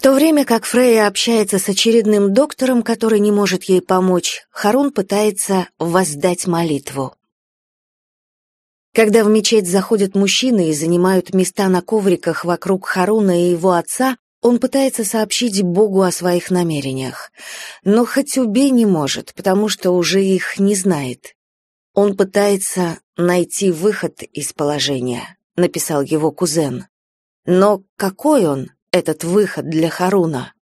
В то время как Фрейя общается с очередным доктором, который не может ей помочь, Харун пытается воздать молитву. Когда в мечеть заходят мужчины и занимают места на ковриках вокруг Харуна и его отца, он пытается сообщить Богу о своих намерениях. Но хоть убей не может, потому что уже их не знает. Он пытается найти выход из положения, написал его кузен. Но какой он, этот выход для Харуна?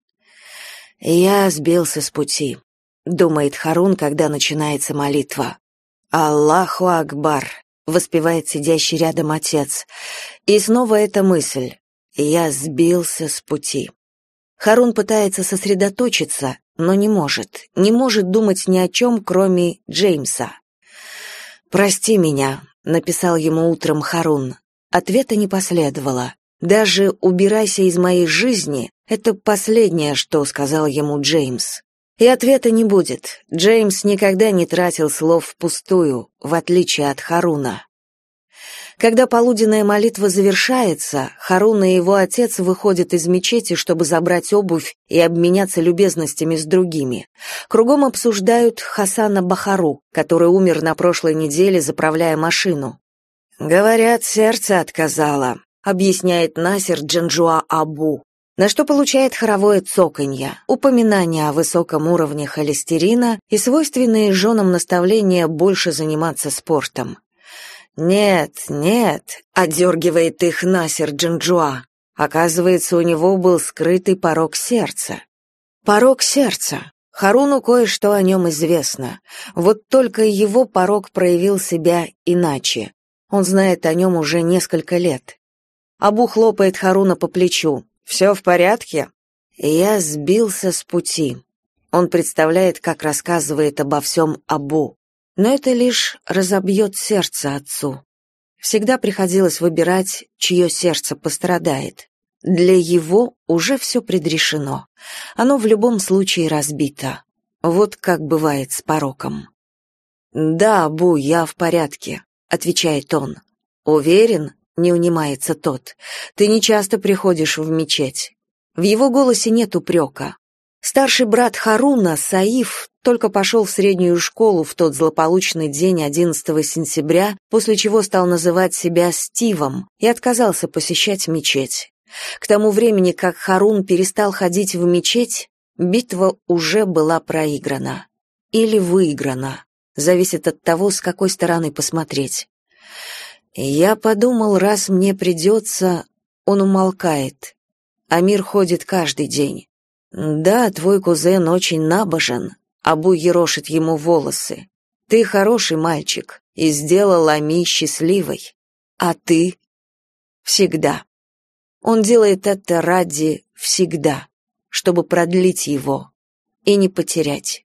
Я сбился с пути, думает Харун, когда начинается молитва. Аллаху Акбар, воспевает сидящий рядом отец. И снова эта мысль. Я сбился с пути. Харун пытается сосредоточиться, но не может. Не может думать ни о чем, кроме Джеймса. «Прости меня», — написал ему утром Харун. Ответа не последовало. Даже «убирайся из моей жизни» — это последнее, что сказал ему Джеймс. И ответа не будет. Джеймс никогда не тратил слов впустую, в отличие от Харуна. Когда полуденная молитва завершается, Харун и его отец выходят из мечети, чтобы забрать обувь и обменяться любезностями с другими. Кругом обсуждают Хасана Бахару, который умер на прошлой неделе, заправляя машину. «Говорят, сердце отказало», — объясняет Насер Джанжуа Абу, на что получает хоровое цоканье, упоминание о высоком уровне холестерина и свойственные женам наставления больше заниматься спортом. «Нет, нет», — отдергивает их Насер Джинджуа. Оказывается, у него был скрытый порог сердца. Порог сердца. Харуну кое-что о нем известно. Вот только его порог проявил себя иначе. Он знает о нем уже несколько лет. Абу хлопает Харуна по плечу. «Все в порядке?» Я сбился с пути. Он представляет, как рассказывает обо всем Абу. Но это лишь разобьет сердце отцу. Всегда приходилось выбирать, чье сердце пострадает. Для его уже все предрешено. Оно в любом случае разбито. Вот как бывает с пороком. «Да, Абу, я в порядке», — отвечает он. «Уверен?» Не унимается тот. Ты не часто приходишь в мечеть. В его голосе нет упрека. Старший брат Харуна, Саиф, только пошел в среднюю школу в тот злополучный день 11 сентября, после чего стал называть себя Стивом и отказался посещать мечеть. К тому времени, как Харун перестал ходить в мечеть, битва уже была проиграна. Или выиграна. Зависит от того, с какой стороны посмотреть. Я подумал, раз мне придется, он умолкает. Амир ходит каждый день. Да, твой кузен очень набожен, Абу ерошит ему волосы. Ты хороший мальчик и сделал Ами счастливой. А ты? Всегда. Он делает это ради всегда, чтобы продлить его и не потерять.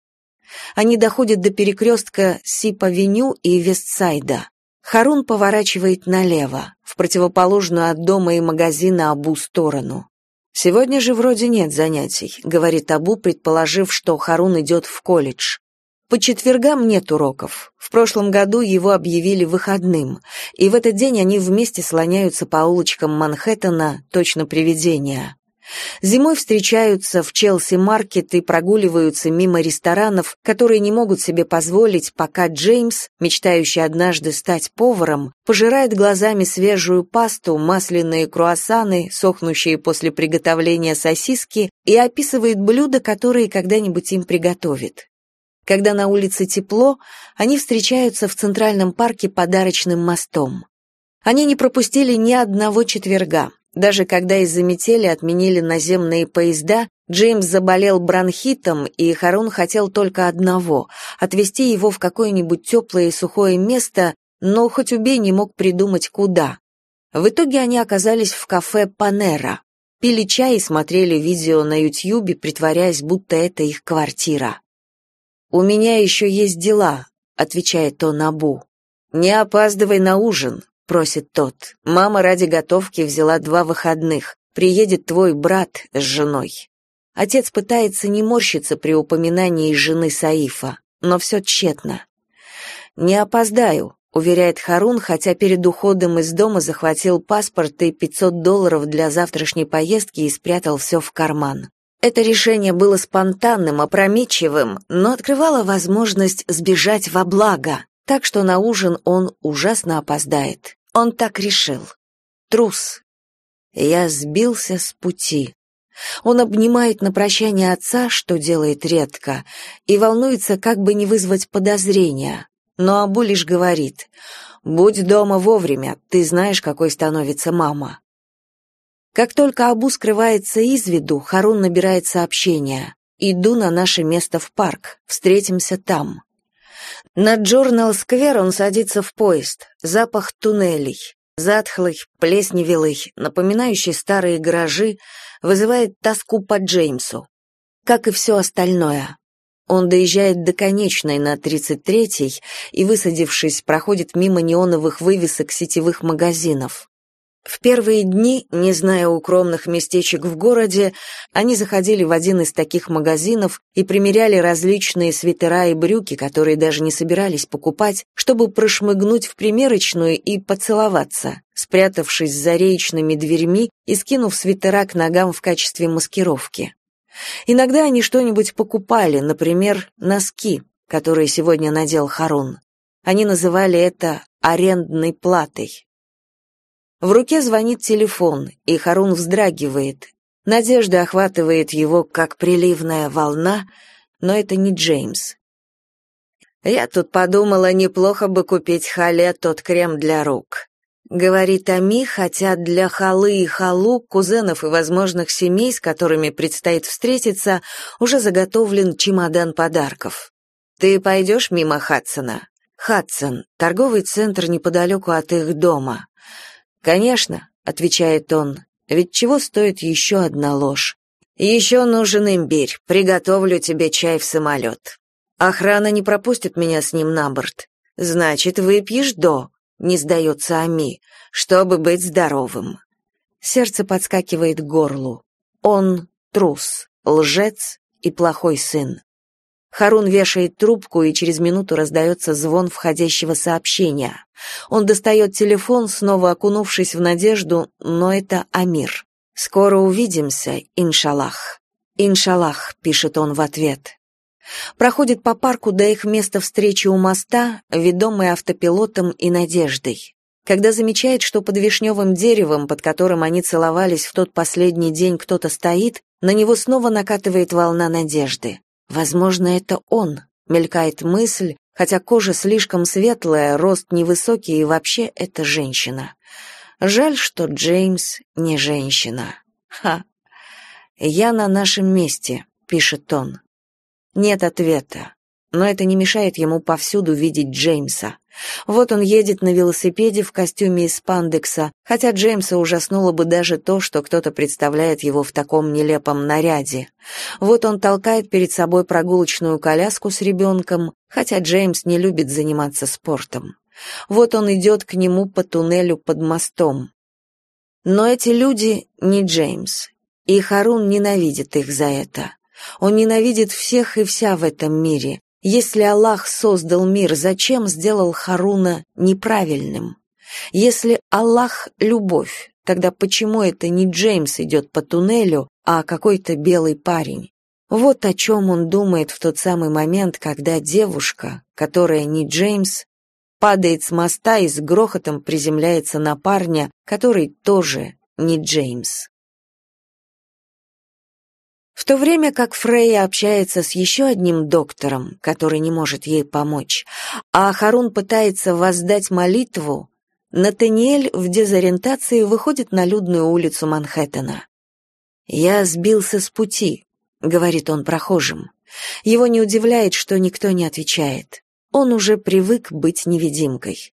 Они доходят до перекрестка Сип-авеню и Вестсайда. Харун поворачивает налево, в противоположную от дома и магазина Абу сторону. «Сегодня же вроде нет занятий», — говорит Абу, предположив, что Харун идет в колледж. По четвергам нет уроков. В прошлом году его объявили выходным, и в этот день они вместе слоняются по улочкам Манхэттена, точно привидения. Зимой встречаются в Челси-маркет и прогуливаются мимо ресторанов, которые не могут себе позволить, пока Джеймс, мечтающий однажды стать поваром, пожирает глазами свежую пасту, масляные круассаны, сохнущие после приготовления сосиски, и описывает блюда, которые когда-нибудь им приготовит. Когда на улице тепло, они встречаются в Центральном парке подарочным мостом. Они не пропустили ни одного четверга. Даже когда из-за метели отменили наземные поезда, Джеймс заболел бронхитом, и Харун хотел только одного — отвезти его в какое-нибудь теплое и сухое место, но хоть убей не мог придумать куда. В итоге они оказались в кафе «Панера», пили чай и смотрели видео на Ютьюбе, притворяясь, будто это их квартира. «У меня еще есть дела», — отвечает он Абу. «Не опаздывай на ужин, просит тот. Мама ради готовки взяла два выходных. Приедет твой брат с женой. Отец пытается не морщиться при упоминании жены Саифа, но все тщетно. Не опоздаю, уверяет Харун, хотя перед уходом из дома захватил паспорт и 500 долларов для завтрашней поездки и спрятал все в карман. Это решение было спонтанным, опрометчивым, но открывало возможность сбежать во благо, так что на ужин он ужасно опоздает. Он так решил. Трус. Я сбился с пути. Он обнимает на прощание отца, что делает редко, и волнуется, как бы не вызвать подозрения. Но Абу лишь говорит, «Будь дома вовремя, ты знаешь, какой становится мама». Как только Абу скрывается из виду, Харун набирает сообщение. «Иду на наше место в парк. Встретимся там». На Джорнал-сквер он садится в поезд. Запах туннелей. Затхлый, плесневелый, напоминающий старые гаражи, вызывает тоску по Джеймсу. Как и все остальное. Он доезжает до конечной на 33-й и, высадившись, проходит мимо неоновых вывесок сетевых магазинов. В первые дни, не зная укромных местечек в городе, они заходили в один из таких магазинов и примеряли различные свитера и брюки, которые даже не собирались покупать, чтобы прошмыгнуть в примерочную и поцеловаться, спрятавшись за реечными дверьми и скинув свитера к ногам в качестве маскировки. Иногда они что-нибудь покупали, например, носки, которые сегодня надел Харун. Они называли это арендной платой. В руке звонит телефон, и Харун вздрагивает. Надежда охватывает его, как приливная волна, но это не Джеймс. «Я тут подумала, неплохо бы купить Хале тот крем для рук», — говорит Ами, хотя для Халы и Халу, кузенов и возможных семей, с которыми предстоит встретиться, уже заготовлен чемодан подарков. «Ты пойдешь мимо Хадсона?» «Хадсон, торговый центр неподалеку от их дома». «Конечно», — отвечает он, — «ведь чего стоит еще одна ложь? Еще нужен имбирь, приготовлю тебе чай в самолет. Охрана не пропустит меня с ним на борт. Значит, выпьешь до», — не сдается Ами, — «чтобы быть здоровым». Сердце подскакивает к горлу. Он трус, лжец и плохой сын. Харун вешает трубку, и через минуту раздается звон входящего сообщения. Он достает телефон, снова окунувшись в надежду, но это Амир. «Скоро увидимся, иншаллах». «Иншаллах», — пишет он в ответ. Проходит по парку до их места встречи у моста, ведомый автопилотом и надеждой. Когда замечает, что под вишневым деревом, под которым они целовались в тот последний день, кто-то стоит, на него снова накатывает волна надежды. Возможно, это он, мелькает мысль, хотя кожа слишком светлая, рост невысокий и вообще это женщина. Жаль, что Джеймс не женщина. Ха. Я на нашем месте, пишет он. Нет ответа но это не мешает ему повсюду видеть Джеймса. Вот он едет на велосипеде в костюме из спандекса, хотя Джеймса ужаснуло бы даже то, что кто-то представляет его в таком нелепом наряде. Вот он толкает перед собой прогулочную коляску с ребенком, хотя Джеймс не любит заниматься спортом. Вот он идет к нему по туннелю под мостом. Но эти люди не Джеймс, и Харун ненавидит их за это. Он ненавидит всех и вся в этом мире, если Аллах создал мир, зачем сделал Харуна неправильным? Если Аллах — любовь, тогда почему это не Джеймс идет по туннелю, а какой-то белый парень? Вот о чем он думает в тот самый момент, когда девушка, которая не Джеймс, падает с моста и с грохотом приземляется на парня, который тоже не Джеймс. В то время как Фрейя общается с еще одним доктором, который не может ей помочь, а Харун пытается воздать молитву, Натаниэль в дезориентации выходит на людную улицу Манхэттена. «Я сбился с пути», — говорит он прохожим. Его не удивляет, что никто не отвечает. Он уже привык быть невидимкой.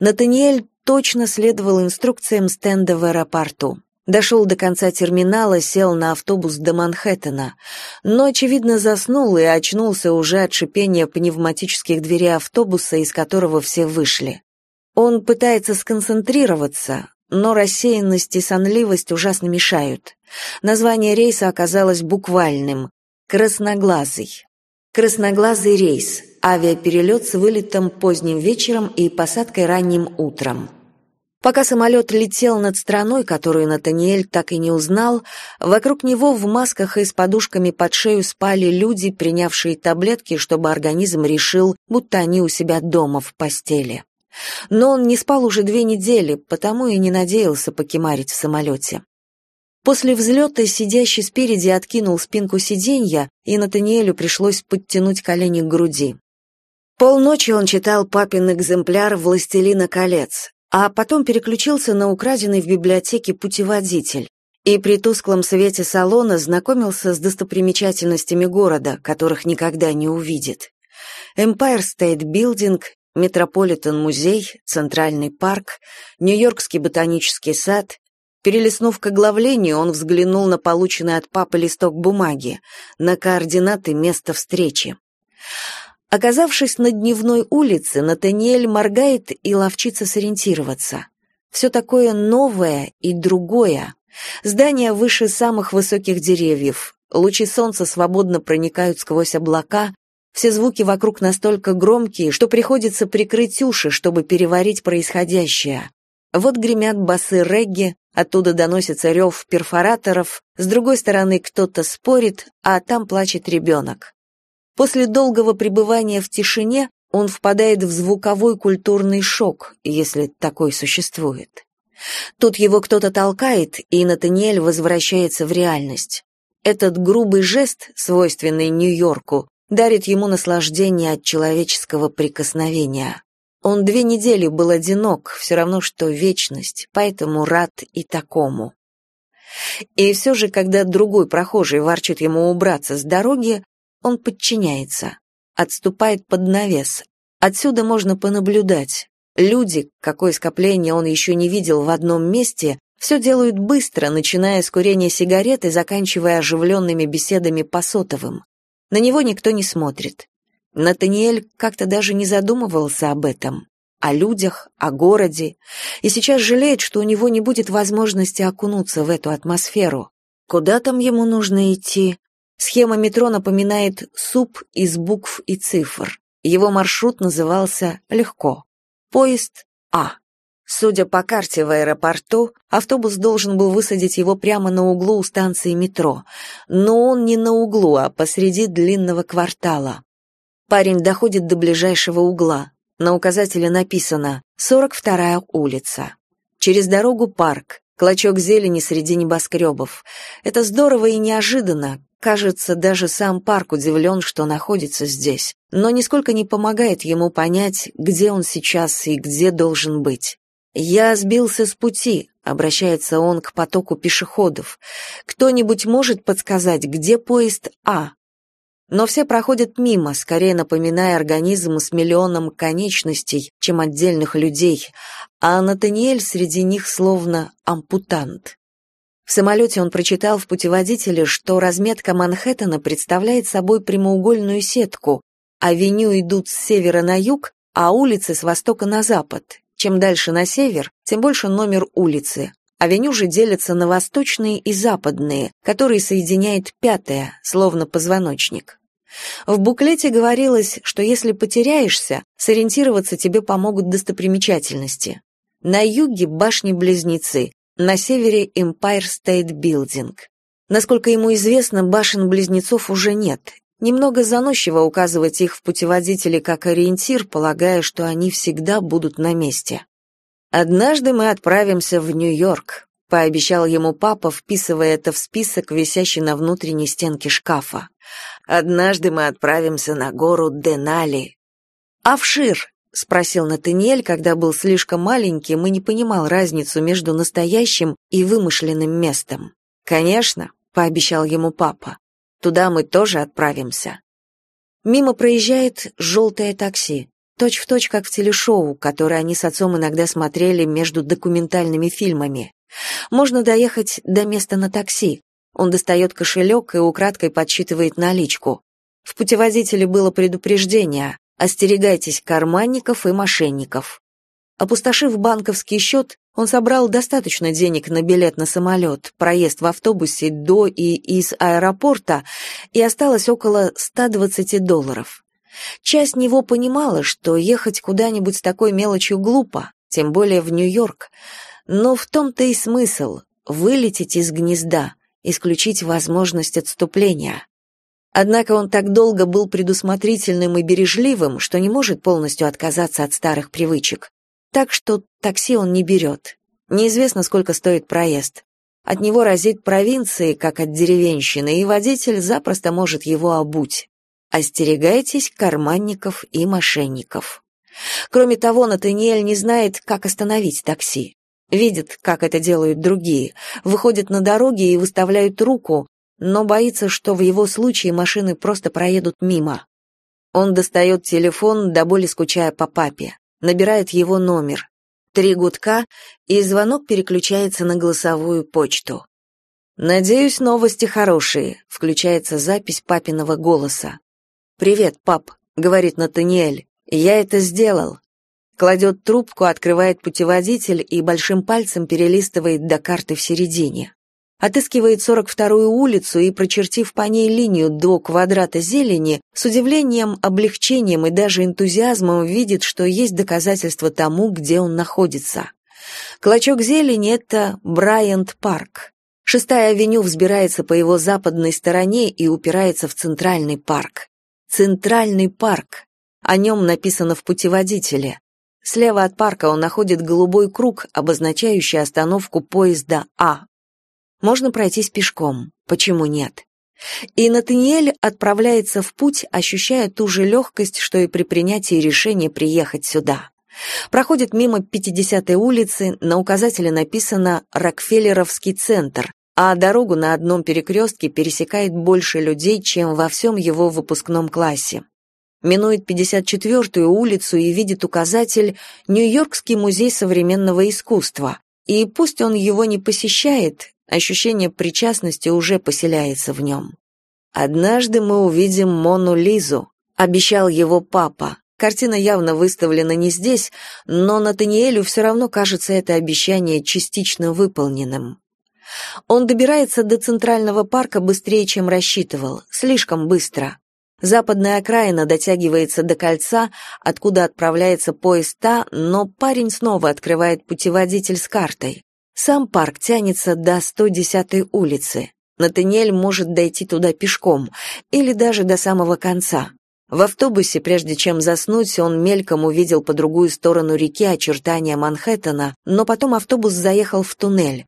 Натаниэль точно следовал инструкциям стенда в аэропорту. Дошел до конца терминала, сел на автобус до Манхэттена, но, очевидно, заснул и очнулся уже от шипения пневматических дверей автобуса, из которого все вышли. Он пытается сконцентрироваться, но рассеянность и сонливость ужасно мешают. Название рейса оказалось буквальным — «красноглазый». Красноглазый рейс. Авиаперелет с вылетом поздним вечером и посадкой ранним утром. Пока самолет летел над страной, которую Натаниэль так и не узнал, вокруг него в масках и с подушками под шею спали люди, принявшие таблетки, чтобы организм решил, будто они у себя дома в постели. Но он не спал уже две недели, потому и не надеялся покемарить в самолете. После взлета сидящий спереди откинул спинку сиденья, и Натаниэлю пришлось подтянуть колени к груди. Полночи он читал папин экземпляр «Властелина колец», а потом переключился на украденный в библиотеке путеводитель и при тусклом свете салона знакомился с достопримечательностями города, которых никогда не увидит. Empire State Building, Метрополитен-музей, Центральный парк, Нью-Йоркский ботанический сад. Перелистнув к оглавлению, он взглянул на полученный от папы листок бумаги, на координаты места встречи. Оказавшись на дневной улице, Натаниэль моргает и ловчится сориентироваться. Все такое новое и другое. Здания выше самых высоких деревьев, лучи солнца свободно проникают сквозь облака, все звуки вокруг настолько громкие, что приходится прикрыть уши, чтобы переварить происходящее. Вот гремят басы регги, оттуда доносится рев перфораторов, с другой стороны кто-то спорит, а там плачет ребенок. После долгого пребывания в тишине он впадает в звуковой культурный шок, если такой существует. Тут его кто-то толкает, и Натаниэль возвращается в реальность. Этот грубый жест, свойственный Нью-Йорку, дарит ему наслаждение от человеческого прикосновения. Он две недели был одинок, все равно что вечность, поэтому рад и такому. И все же, когда другой прохожий ворчит ему убраться с дороги, он подчиняется, отступает под навес. Отсюда можно понаблюдать. Люди, какое скопление он еще не видел в одном месте, все делают быстро, начиная с курения сигарет и заканчивая оживленными беседами по сотовым. На него никто не смотрит. Натаниэль как-то даже не задумывался об этом, о людях, о городе, и сейчас жалеет, что у него не будет возможности окунуться в эту атмосферу. Куда там ему нужно идти? Схема метро напоминает суп из букв и цифр. Его маршрут назывался «Легко». Поезд А. Судя по карте в аэропорту, автобус должен был высадить его прямо на углу у станции метро, но он не на углу, а посреди длинного квартала. Парень доходит до ближайшего угла. На указателе написано «42-я улица». Через дорогу парк, клочок зелени среди небоскребов. Это здорово и неожиданно, Кажется, даже сам парк удивлен, что находится здесь, но нисколько не помогает ему понять, где он сейчас и где должен быть. «Я сбился с пути», — обращается он к потоку пешеходов. «Кто-нибудь может подсказать, где поезд А?» Но все проходят мимо, скорее напоминая организм с миллионом конечностей, чем отдельных людей, а Натаниэль среди них словно ампутант. В самолете он прочитал в путеводителе, что разметка Манхэттена представляет собой прямоугольную сетку. Авеню идут с севера на юг, а улицы с востока на запад. Чем дальше на север, тем больше номер улицы. Авеню же делятся на восточные и западные, которые соединяет пятая, словно позвоночник. В буклете говорилось, что если потеряешься, сориентироваться тебе помогут достопримечательности. На юге башни-близнецы, на севере Empire State Building. Насколько ему известно, башен-близнецов уже нет. Немного заносчиво указывать их в путеводителе как ориентир, полагая, что они всегда будут на месте. «Однажды мы отправимся в Нью-Йорк», — пообещал ему папа, вписывая это в список, висящий на внутренней стенке шкафа. «Однажды мы отправимся на гору Денали». «Авшир», — спросил Натаниэль, когда был слишком маленьким и не понимал разницу между настоящим и вымышленным местом. «Конечно», — пообещал ему папа. «Туда мы тоже отправимся». Мимо проезжает желтое такси, точь-в-точь точь как в телешоу, которое они с отцом иногда смотрели между документальными фильмами. Можно доехать до места на такси. Он достает кошелек и украдкой подсчитывает наличку. В путеводителе было предупреждение Остерегайтесь карманников и мошенников. Опустошив банковский счет, он собрал достаточно денег на билет на самолет, проезд в автобусе до и из аэропорта, и осталось около 120 долларов. Часть него понимала, что ехать куда-нибудь с такой мелочью глупо, тем более в Нью-Йорк, но в том-то и смысл — вылететь из гнезда, исключить возможность отступления. Однако он так долго был предусмотрительным и бережливым, что не может полностью отказаться от старых привычек. Так что такси он не берет. Неизвестно, сколько стоит проезд. От него разит провинции, как от деревенщины, и водитель запросто может его обуть. Остерегайтесь карманников и мошенников. Кроме того, Натаниэль не знает, как остановить такси. Видит, как это делают другие, выходит на дороги и выставляют руку, но боится, что в его случае машины просто проедут мимо. Он достает телефон, до боли скучая по папе набирает его номер. Три гудка, и звонок переключается на голосовую почту. «Надеюсь, новости хорошие», — включается запись папиного голоса. «Привет, пап», — говорит Натаниэль, — «я это сделал». Кладет трубку, открывает путеводитель и большим пальцем перелистывает до карты в середине отыскивает 42-ю улицу и, прочертив по ней линию до квадрата зелени, с удивлением, облегчением и даже энтузиазмом видит, что есть доказательства тому, где он находится. Клочок зелени — это Брайант-парк. Шестая авеню взбирается по его западной стороне и упирается в Центральный парк. Центральный парк. О нем написано в путеводителе. Слева от парка он находит голубой круг, обозначающий остановку поезда А. Можно пройтись пешком, почему нет? И Натаниэль отправляется в путь, ощущая ту же легкость, что и при принятии решения приехать сюда. Проходит мимо 50-й улицы, на указателе написано «Рокфеллеровский центр», а дорогу на одном перекрестке пересекает больше людей, чем во всем его выпускном классе. Минует 54-ю улицу и видит указатель «Нью-Йоркский музей современного искусства». И пусть он его не посещает, Ощущение причастности уже поселяется в нем. «Однажды мы увидим Мону Лизу», — обещал его папа. Картина явно выставлена не здесь, но Натаниэлю все равно кажется это обещание частично выполненным. Он добирается до Центрального парка быстрее, чем рассчитывал, слишком быстро. Западная окраина дотягивается до кольца, откуда отправляется поезд Та, но парень снова открывает путеводитель с картой. Сам парк тянется до 110-й улицы. Натаниэль может дойти туда пешком или даже до самого конца. В автобусе, прежде чем заснуть, он мельком увидел по другую сторону реки очертания Манхэттена, но потом автобус заехал в туннель.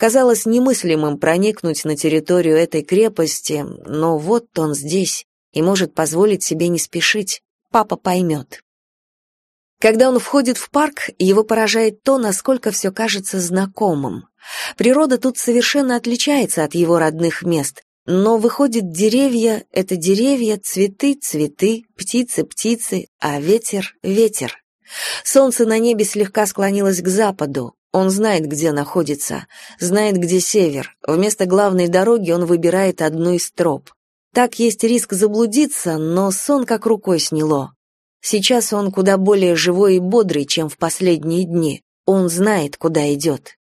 Казалось немыслимым проникнуть на территорию этой крепости, но вот он здесь и может позволить себе не спешить. Папа поймет. Когда он входит в парк, его поражает то, насколько все кажется знакомым. Природа тут совершенно отличается от его родных мест, но выходит деревья — это деревья, цветы — цветы, птицы — птицы, а ветер — ветер. Солнце на небе слегка склонилось к западу. Он знает, где находится, знает, где север. Вместо главной дороги он выбирает одну из троп. Так есть риск заблудиться, но сон как рукой сняло. Сейчас он куда более живой и бодрый, чем в последние дни. Он знает, куда идет.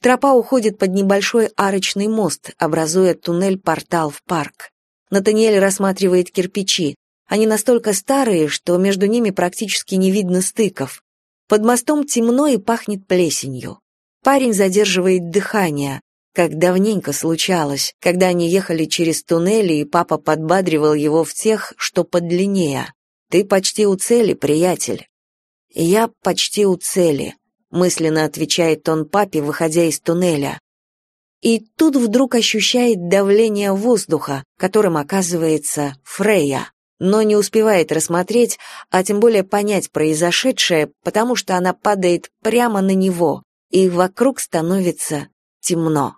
Тропа уходит под небольшой арочный мост, образуя туннель-портал в парк. Натаниэль рассматривает кирпичи. Они настолько старые, что между ними практически не видно стыков. Под мостом темно и пахнет плесенью. Парень задерживает дыхание, как давненько случалось, когда они ехали через туннели, и папа подбадривал его в тех, что подлиннее. Ты почти у цели, приятель. Я почти у цели, мысленно отвечает он папе, выходя из туннеля. И тут вдруг ощущает давление воздуха, которым оказывается Фрея, но не успевает рассмотреть, а тем более понять произошедшее, потому что она падает прямо на него, и вокруг становится темно.